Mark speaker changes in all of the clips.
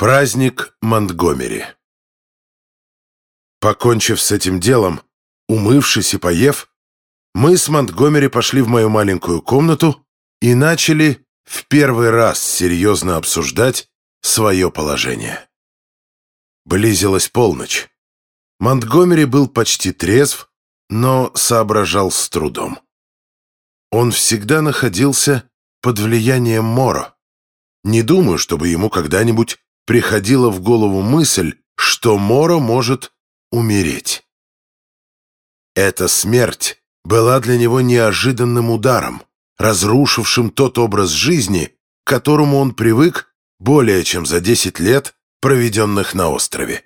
Speaker 1: Праздник Монтгомери Покончив с этим делом, умывшись и поев, мы с Монтгомери пошли в мою маленькую комнату и начали в первый раз серьезно обсуждать свое положение. Близилась полночь. Монтгомери был почти трезв, но соображал с трудом. Он всегда находился под влиянием Моро. Не думаю, чтобы ему когда-нибудь приходила в голову мысль, что Моро может умереть. Эта смерть была для него неожиданным ударом, разрушившим тот образ жизни, к которому он привык более чем за 10 лет, проведенных на острове.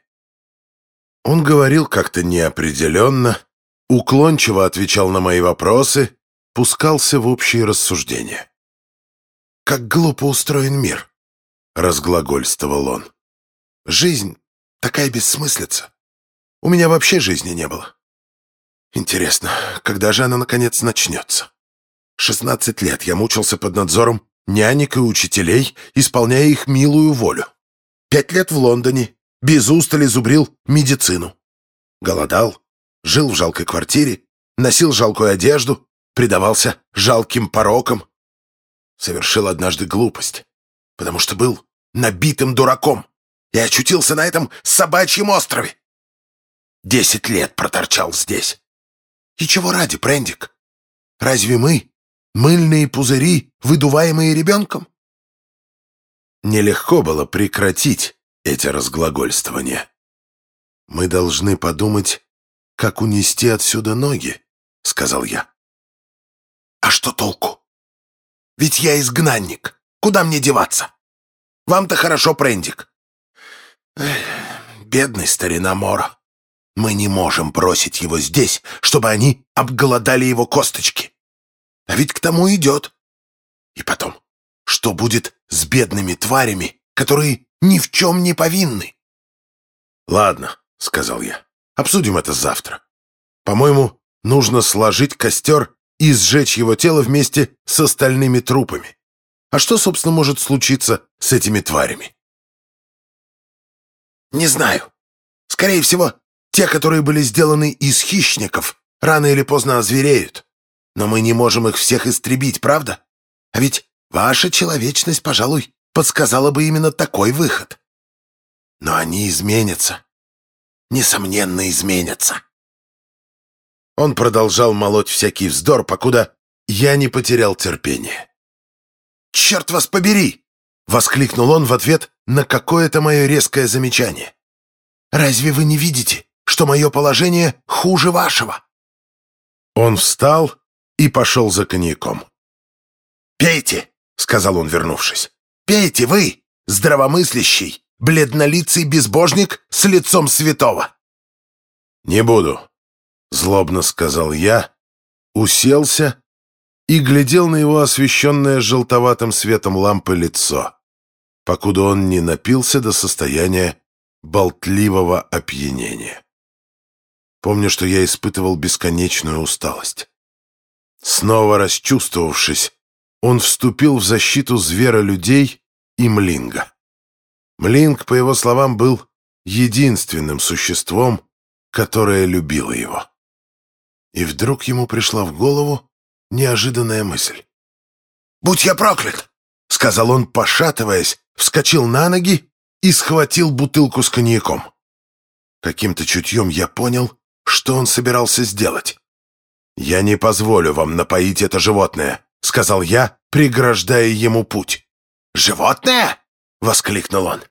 Speaker 1: Он говорил как-то неопределенно, уклончиво отвечал на мои вопросы, пускался в общие рассуждения. «Как глупо устроен мир!» — разглагольствовал он. «Жизнь такая бессмыслица. У меня вообще жизни не было. Интересно, когда же она, наконец, начнется? Шестнадцать лет я мучился под надзором нянек и учителей, исполняя их милую волю. Пять лет в Лондоне, без устали зубрил медицину. Голодал, жил в жалкой квартире, носил жалкую одежду, предавался жалким порокам. Совершил однажды глупость потому что был набитым дураком и очутился на этом собачьем острове. Десять лет проторчал здесь. И чего ради, Прендик? Разве мы мыльные пузыри, выдуваемые ребенком? Нелегко было прекратить эти разглагольствования. «Мы должны подумать, как унести отсюда ноги», — сказал я. «А что толку? Ведь я изгнанник. Куда мне деваться? Вам-то хорошо, Прендик. бедный старина Мора. Мы не можем бросить его здесь, чтобы они обголодали его косточки. А ведь к тому идет. И потом, что будет с бедными тварями, которые ни в чем не повинны? «Ладно», — сказал я, — «обсудим это завтра. По-моему, нужно сложить костер и сжечь его тело вместе с остальными трупами. А что, собственно, может случиться с этими тварями? Не знаю. Скорее всего, те, которые были сделаны из хищников, рано или поздно озвереют. Но мы не можем их всех истребить, правда? А ведь ваша человечность, пожалуй, подсказала бы именно такой выход. Но они изменятся. Несомненно, изменятся. Он продолжал молоть всякий вздор, покуда я не потерял терпение. «Черт вас побери!» — воскликнул он в ответ на какое-то мое резкое замечание. «Разве вы не видите, что мое положение хуже вашего?» Он встал и пошел за коньяком. «Пейте!» — сказал он, вернувшись. «Пейте вы, здравомыслящий, бледнолицый безбожник с лицом святого!» «Не буду», — злобно сказал я, уселся и глядел на его освещенное желтоватым светом лампы лицо, покуда он не напился до состояния болтливого опьянения. Помню, что я испытывал бесконечную усталость. Снова расчувствовавшись, он вступил в защиту звера-людей и Млинга. Млинг, по его словам, был единственным существом, которое любило его. И вдруг ему пришла в голову неожиданная мысль. «Будь я проклят!» — сказал он, пошатываясь, вскочил на ноги и схватил бутылку с коньяком. Каким-то чутьем я понял, что он собирался сделать. «Я не позволю вам напоить это животное», — сказал я, преграждая ему путь. «Животное?» — воскликнул он.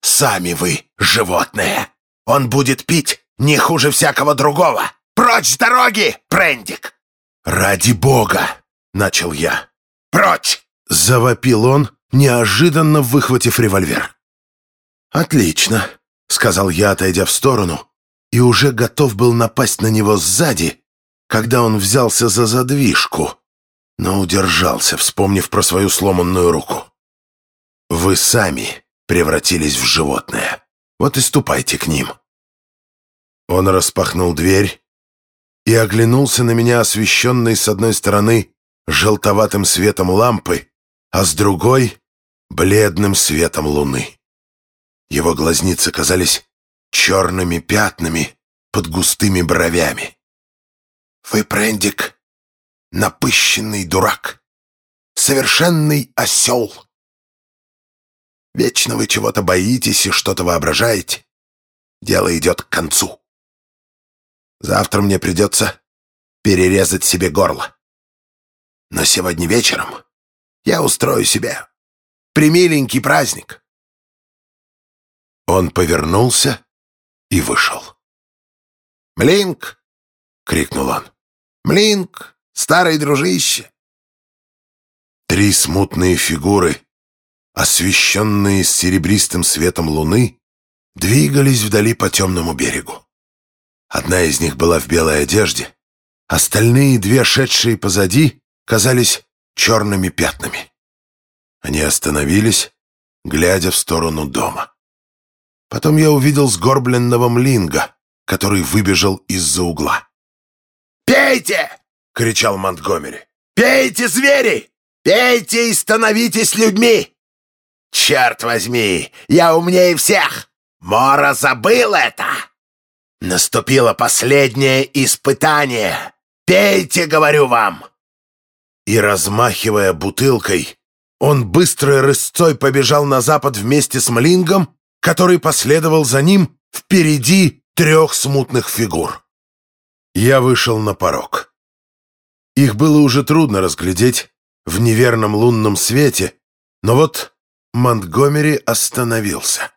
Speaker 1: «Сами вы животное! Он будет пить не хуже всякого другого! Прочь с дороги, Прендик!» «Ради бога!» — начал я. «Прочь!» — завопил он, неожиданно выхватив револьвер. «Отлично», — сказал я, отойдя в сторону, и уже готов был напасть на него сзади, когда он взялся за задвижку, но удержался, вспомнив про свою сломанную руку. «Вы сами превратились в животное. Вот и ступайте к ним». Он распахнул дверь, и оглянулся на меня, освещенный с одной стороны желтоватым светом лампы, а с другой — бледным светом луны. Его глазницы казались черными пятнами под густыми бровями. «Вы, Прендик, напыщенный дурак, совершенный осел. Вечно вы чего-то боитесь и что-то воображаете. Дело идет к концу. Завтра мне придется перерезать себе горло. Но сегодня вечером я устрою себе примиленький праздник. Он повернулся и вышел. «Млинк!» — крикнул он. «Млинк, старый дружище!» Три смутные фигуры, освещенные серебристым светом луны, двигались вдали по темному берегу. Одна из них была в белой одежде, остальные две, шедшие позади, казались черными пятнами. Они остановились, глядя в сторону дома. Потом я увидел сгорбленного млинга, который выбежал из-за угла. «Пейте!» — кричал Монтгомери. «Пейте, звери! Пейте и становитесь людьми! Черт возьми, я умнее всех! Мора забыл это! Наступило последнее испытание! Пейте, говорю вам!» И, размахивая бутылкой, он быстрой рысцой побежал на запад вместе с Млингом, который последовал за ним впереди трех смутных фигур. Я вышел на порог. Их было уже трудно разглядеть в неверном лунном свете, но вот Монтгомери остановился.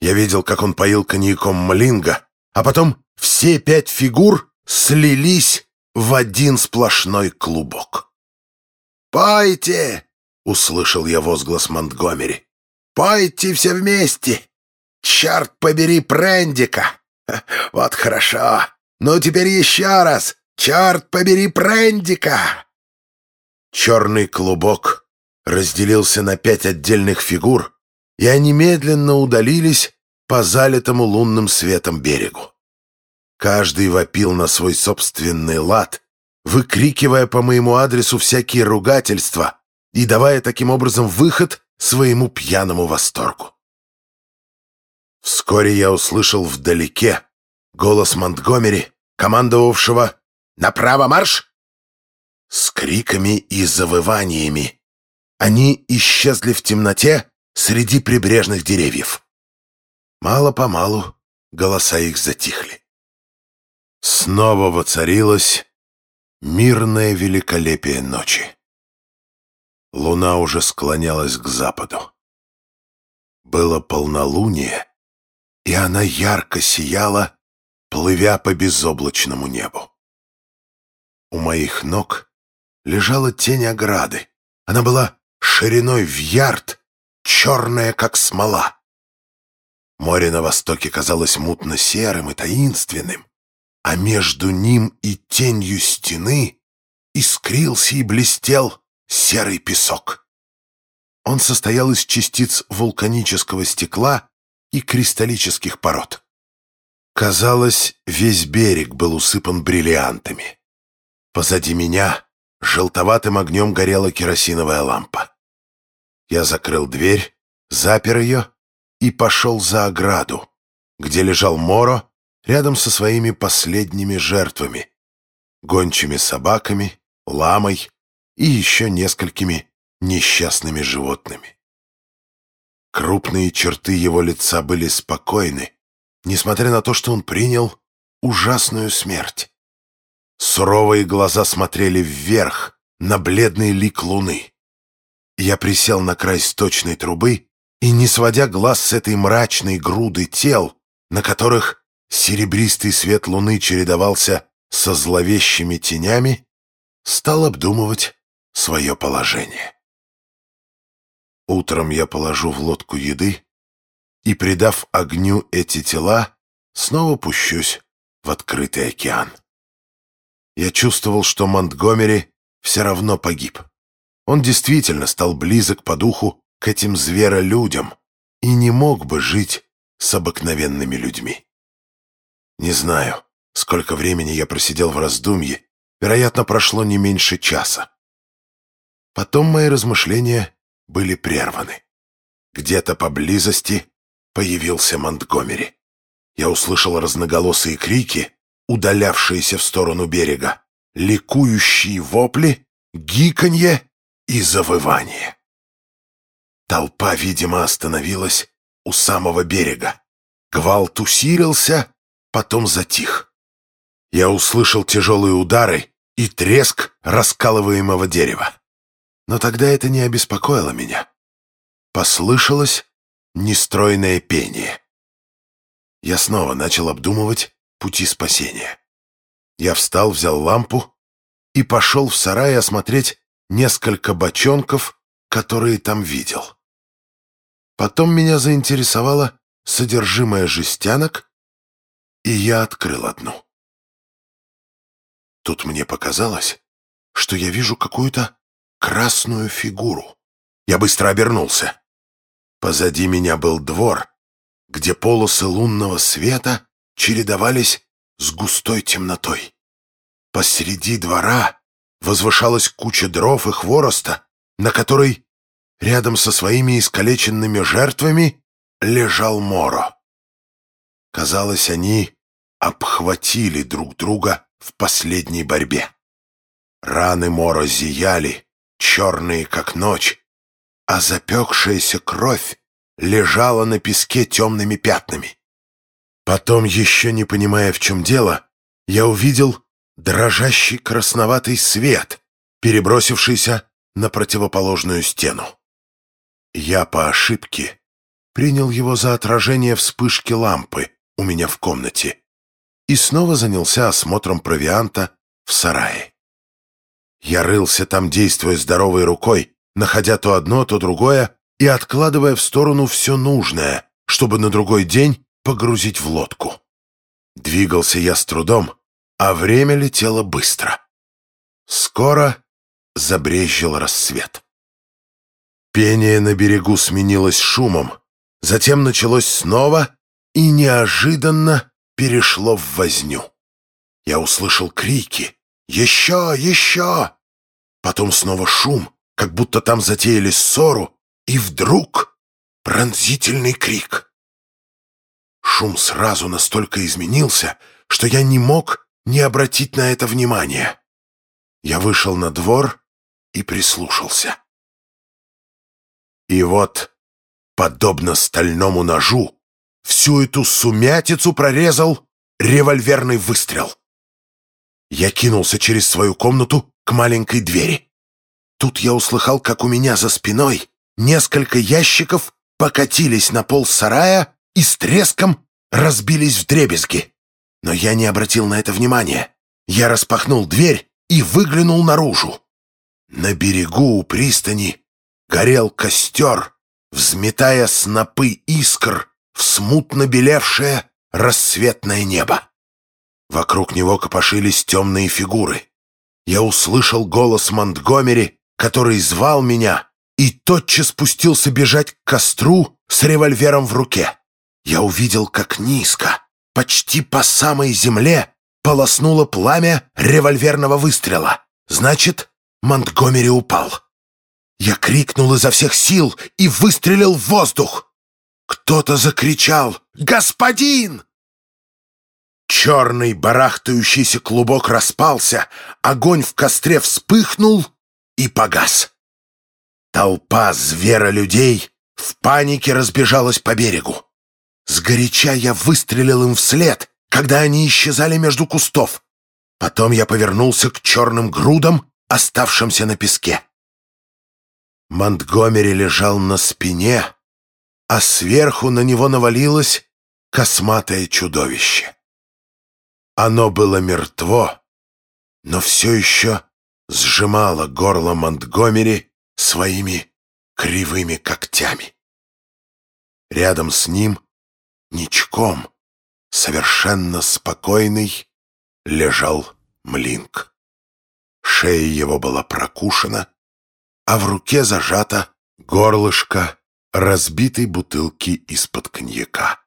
Speaker 1: Я видел, как он поил коньяком Млинга, а потом все пять фигур слились в один сплошной клубок. «Пойте!» — услышал я возглас Монтгомери. «Пойте все вместе! Черт побери Прендика! Вот хорошо! Ну теперь еще раз! Черт побери Прендика!» Черный клубок разделился на пять отдельных фигур, и они медленно удалились по залитому лунным светом берегу. Каждый вопил на свой собственный лад — выкрикивая по моему адресу всякие ругательства и давая таким образом выход своему пьяному восторгу. Вскоре я услышал вдалеке голос Монтгомери, командовавшего «Направо марш!» С криками и завываниями они исчезли в темноте среди прибрежных деревьев. Мало-помалу голоса их затихли. Снова воцарилась Мирное великолепие ночи. Луна уже склонялась к западу. Было полнолуние, и она ярко сияла, плывя по безоблачному небу. У моих ног лежала тень ограды. Она была шириной в ярд, черная, как смола. Море на востоке казалось мутно-серым и таинственным а между ним и тенью стены искрился и блестел серый песок. Он состоял из частиц вулканического стекла и кристаллических пород. Казалось, весь берег был усыпан бриллиантами. Позади меня желтоватым огнем горела керосиновая лампа. Я закрыл дверь, запер ее и пошел за ограду, где лежал Моро рядом со своими последними жертвами — гончими собаками, ламой и еще несколькими несчастными животными. Крупные черты его лица были спокойны, несмотря на то, что он принял ужасную смерть. Суровые глаза смотрели вверх, на бледный лик луны. Я присел на край сточной трубы и, не сводя глаз с этой мрачной груды тел, на которых серебристый свет луны чередовался со зловещими тенями, стал обдумывать свое положение. Утром я положу в лодку еды и, придав огню эти тела, снова пущусь в открытый океан. Я чувствовал, что Монтгомери все равно погиб. Он действительно стал близок по духу этим зверолюдям и не мог бы жить с обыкновенными людьми. Не знаю, сколько времени я просидел в раздумье. Вероятно, прошло не меньше часа. Потом мои размышления были прерваны. Где-то поблизости появился Монтгомери. Я услышал разноголосые крики, удалявшиеся в сторону берега, ликующие вопли, гиканье и завывание. Толпа, видимо, остановилась у самого берега. Гвалт усилился, потом затих. Я услышал тяжелые удары и треск раскалываемого дерева. Но тогда это не обеспокоило меня. Послышалось нестройное пение. Я снова начал обдумывать пути спасения. Я встал, взял лампу и пошел в сарай осмотреть несколько бочонков, которые там видел. Потом меня заинтересовало содержимое жестянок, и я открыл одну. Тут мне показалось, что я вижу какую-то красную фигуру. Я быстро обернулся. Позади меня был двор, где полосы лунного света чередовались с густой темнотой. Посреди двора возвышалась куча дров и хвороста, на которой, рядом со своими искалеченными жертвами, лежал Моро. Казалось, они обхватили друг друга в последней борьбе. Раны Моро зияли, черные как ночь, а запекшаяся кровь лежала на песке темными пятнами. Потом, еще не понимая, в чем дело, я увидел дрожащий красноватый свет, перебросившийся на противоположную стену. Я по ошибке принял его за отражение вспышки лампы у меня в комнате и снова занялся осмотром провианта в сарае. Я рылся там, действуя здоровой рукой, находя то одно, то другое и откладывая в сторону все нужное, чтобы на другой день погрузить в лодку. Двигался я с трудом, а время летело быстро. Скоро забрезжил рассвет. Пение на берегу сменилось шумом, затем началось снова и неожиданно перешло в возню. Я услышал крики «Еще! Еще!» Потом снова шум, как будто там затеяли ссору, и вдруг пронзительный крик. Шум сразу настолько изменился, что я не мог не обратить на это внимания. Я вышел на двор и прислушался. И вот, подобно стальному ножу, всю эту сумятицу прорезал револьверный выстрел. Я кинулся через свою комнату к маленькой двери. Тут я услыхал, как у меня за спиной несколько ящиков покатились на пол сарая и с треском разбились в дребезги. Но я не обратил на это внимания. Я распахнул дверь и выглянул наружу. На берегу у пристани горел костер, взметая снопы искр в смутно белевшее рассветное небо. Вокруг него копошились темные фигуры. Я услышал голос Монтгомери, который звал меня, и тотчас спустился бежать к костру с револьвером в руке. Я увидел, как низко, почти по самой земле, полоснуло пламя револьверного выстрела. Значит, Монтгомери упал. Я крикнул изо всех сил и выстрелил в воздух. Кто-то закричал «Господин!» Черный барахтающийся клубок распался, огонь в костре вспыхнул и погас. Толпа зверолюдей в панике разбежалась по берегу. Сгоряча я выстрелил им вслед, когда они исчезали между кустов. Потом я повернулся к черным грудам, оставшимся на песке. Монтгомери лежал на спине, а сверху на него навалилось косматое чудовище. Оно было мертво, но все еще сжимала горло Монтгомери своими кривыми когтями. Рядом с ним, ничком, совершенно спокойный, лежал Млинк. Шея его была прокушена, а в руке зажата горлышко разбитой бутылки из-под коньяка.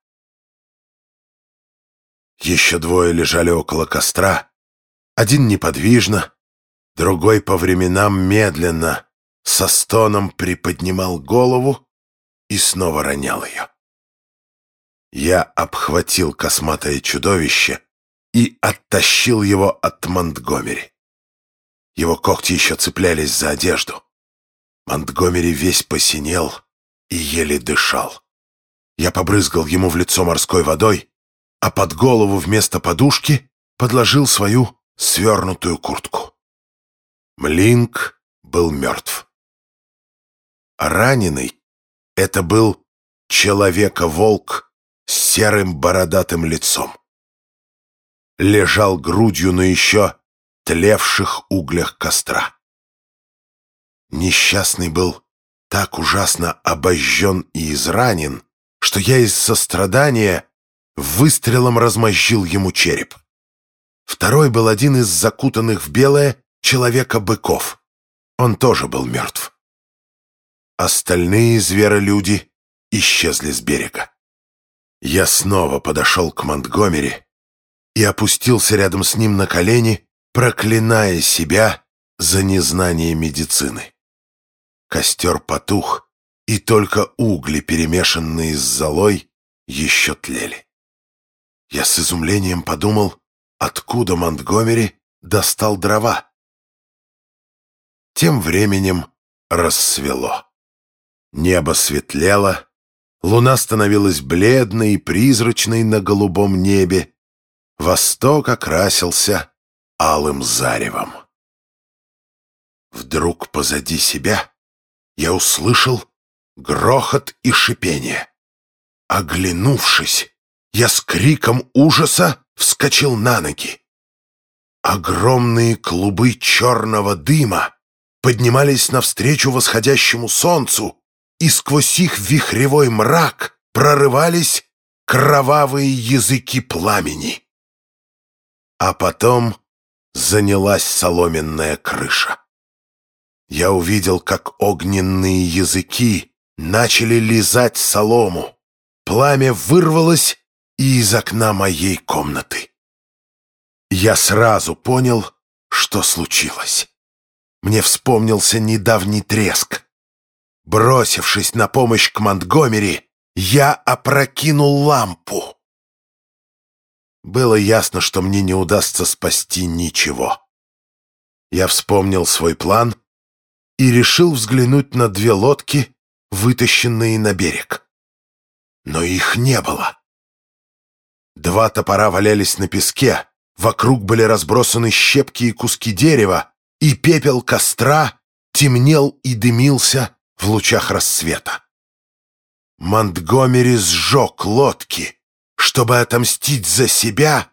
Speaker 1: Еще двое лежали около костра, один неподвижно, Другой по временам медленно, со стоном приподнимал голову и снова ронял ее. Я обхватил косматое чудовище и оттащил его от Монтгомери. Его когти еще цеплялись за одежду. Монтгомери весь посинел и еле дышал. Я побрызгал ему в лицо морской водой, а под голову вместо подушки подложил свою свернутую куртку. Млинк был мертв. А раненый — это был человека-волк с серым бородатым лицом. Лежал грудью на еще тлевших углях костра. Несчастный был так ужасно обожжен и изранен, что я из сострадания выстрелом размозжил ему череп. Второй был один из закутанных в белое человека-быков. Он тоже был мертв. Остальные зверолюди исчезли с берега. Я снова подошел к Монтгомери и опустился рядом с ним на колени, проклиная себя за незнание медицины. Костер потух, и только угли, перемешанные с золой, еще тлели. Я с изумлением подумал, откуда Монтгомери достал дрова. Тем временем рассвело. Небо светлело, луна становилась бледной и призрачной на голубом небе, восток окрасился алым заревом. Вдруг позади себя я услышал грохот и шипение. Оглянувшись, я с криком ужаса вскочил на ноги. Огромные клубы черного дыма поднимались навстречу восходящему солнцу, и сквозь их вихревой мрак прорывались кровавые языки пламени. А потом занялась соломенная крыша. Я увидел, как огненные языки начали лизать солому. Пламя вырвалось и из окна моей комнаты. Я сразу понял, что случилось. Мне вспомнился недавний треск. Бросившись на помощь к Монтгомери, я опрокинул лампу. Было ясно, что мне не удастся спасти ничего. Я вспомнил свой план и решил взглянуть на две лодки, вытащенные на берег. Но их не было. Два топора валялись на песке, вокруг были разбросаны щепки и куски дерева, и пепел костра темнел и дымился в лучах рассвета. Монтгомери сжег лодки — чтобы отомстить за себя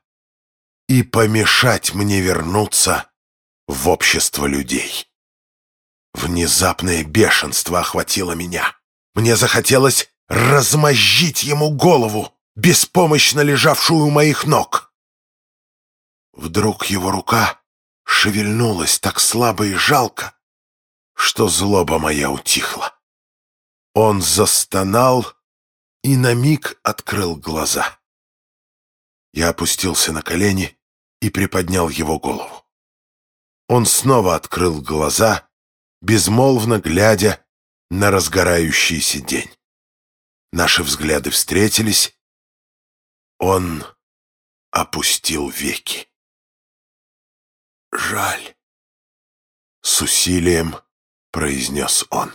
Speaker 1: и помешать мне вернуться в общество людей. Внезапное бешенство охватило меня. Мне захотелось размозжить ему голову, беспомощно лежавшую у моих ног. Вдруг его рука шевельнулась так слабо и жалко, что злоба моя утихла. Он застонал и на миг открыл глаза. Я опустился на колени и приподнял его голову. Он снова открыл глаза, безмолвно глядя на разгорающийся день. Наши взгляды встретились. Он опустил веки. «Жаль», — с усилием произнес он.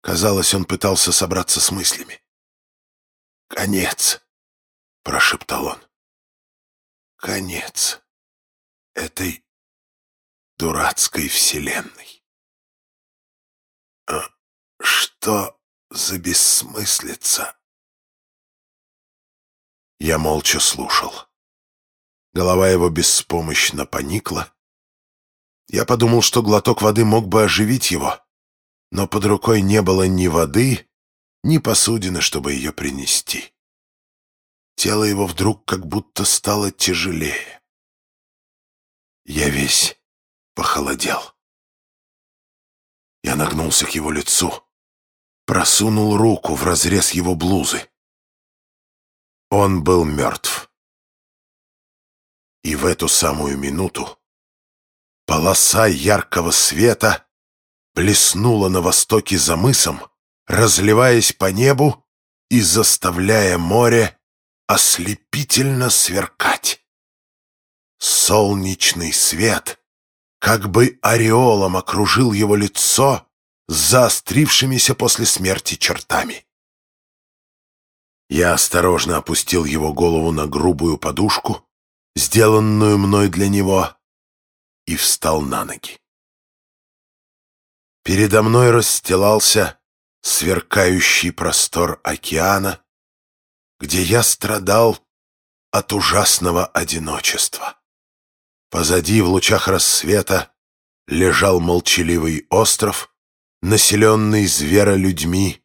Speaker 1: Казалось, он пытался собраться с мыслями. «Конец», — прошептал он. «Конец этой дурацкой вселенной». А «Что за бессмыслица?» Я молча слушал. Голова его беспомощно поникла. Я подумал, что глоток воды мог бы оживить его, но под рукой не было ни воды, ни посудины, чтобы ее принести. Тело его вдруг как будто стало тяжелее. Я весь похолодел. Нагнулся к его лицу, просунул руку в разрез его блузы. Он был мертв. И в эту самую минуту полоса яркого света блеснула на востоке за мысом, разливаясь по небу и заставляя море ослепительно сверкать. Солнечный свет как бы ореолом окружил его лицо с заострившимися после смерти чертами. Я осторожно опустил его голову на грубую подушку, сделанную мной для него, и встал на ноги. Передо мной расстилался сверкающий простор океана, где я страдал от ужасного одиночества. Позади в лучах рассвета лежал молчаливый остров, населенный зверолюдьми,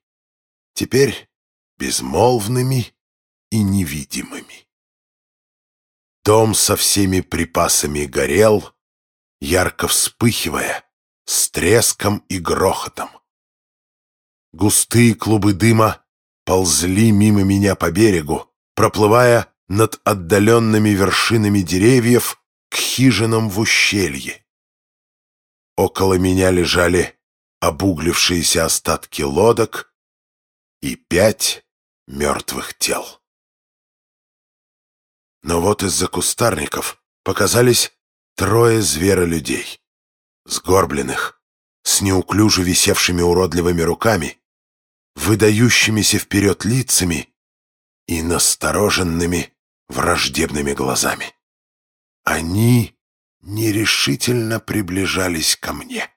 Speaker 1: теперь безмолвными и невидимыми. Дом со всеми припасами горел, ярко вспыхивая, с треском и грохотом. Густые клубы дыма ползли мимо меня по берегу, проплывая над отдаленными вершинами деревьев к хижинам в ущелье. Около меня лежали обуглившиеся остатки лодок и пять мертвых тел. Но вот из-за кустарников показались трое зверолюдей, сгорбленных, с неуклюже висевшими уродливыми руками, выдающимися вперед лицами и настороженными враждебными глазами. Они нерешительно приближались ко мне.